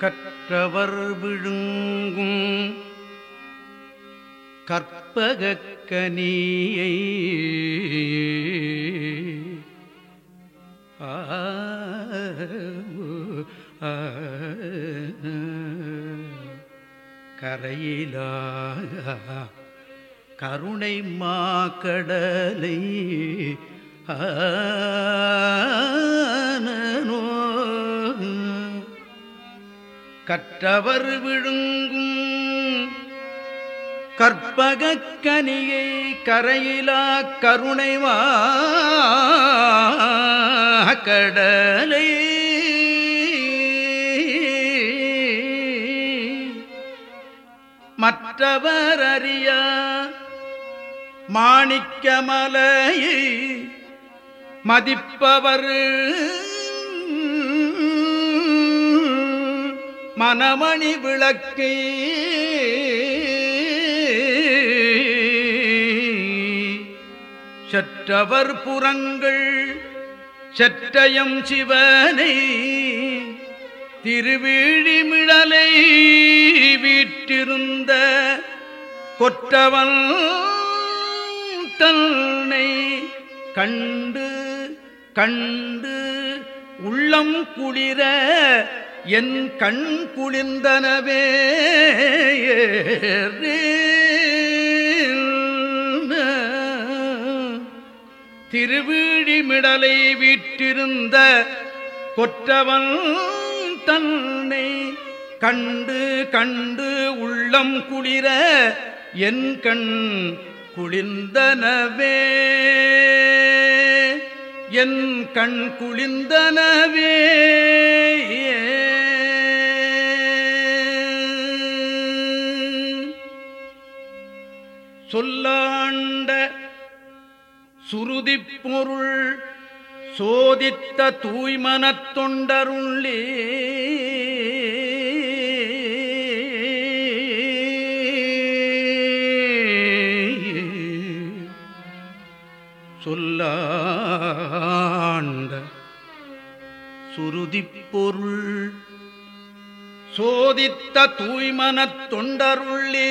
கற்றவர் விழுங்கும். கற்பகக்கனியை ஆ, ஆ, கரையிலா கருணை மாக்கடலை ஆனனோ கற்றவர் விழுங்கும். கற்பகக் கனியை கரையிலா கருணைவா கடலை. மற்றவர் அறிய மாணிக்கமலையை மதிப்பவர். மனமணி விளக்கை. சற்றவர் புறங்கள் சற்றயம் சிவனை திருவிழிமிழலை வீட்டிருந்த கொற்றவன் தன்னை கண்டு கண்டு உள்ளம் குளிர என் கண் குளிர்ந்தனவே திருவிழிமிடலை வீற்றிருந்த கொற்றவன் தன்னை கண்டு கண்டு உள்ளம் குளிர என் கண் குளிர்ந்தனவே. என் கண் குளிர்ந்தனவே சொல்லாண்ட சுருதி பொருள் சோதித்த தூய்மனத் தொண்டருள்ளி. சொல்லாண்ட சுருதி பொருள் சோதித்த தூய்மனத் தொண்டருள்ளே.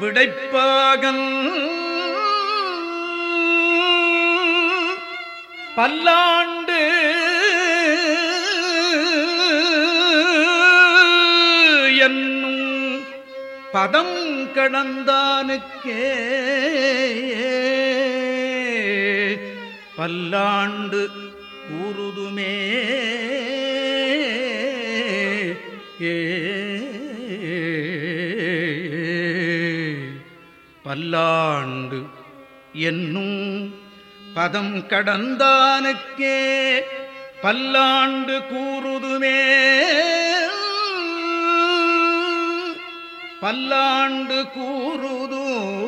விடைப்பாகன். பல்லாண்டு என்னும் பதம் கடந்தானுக்கே. பல்லாண்டு கூறுதுமே ஏ பல்லாண்டு என்னும் பதம் கடந்தானுக்கே பல்லாண்டு கூறுதுமே. பல்லாண்டு கூறுதுமே.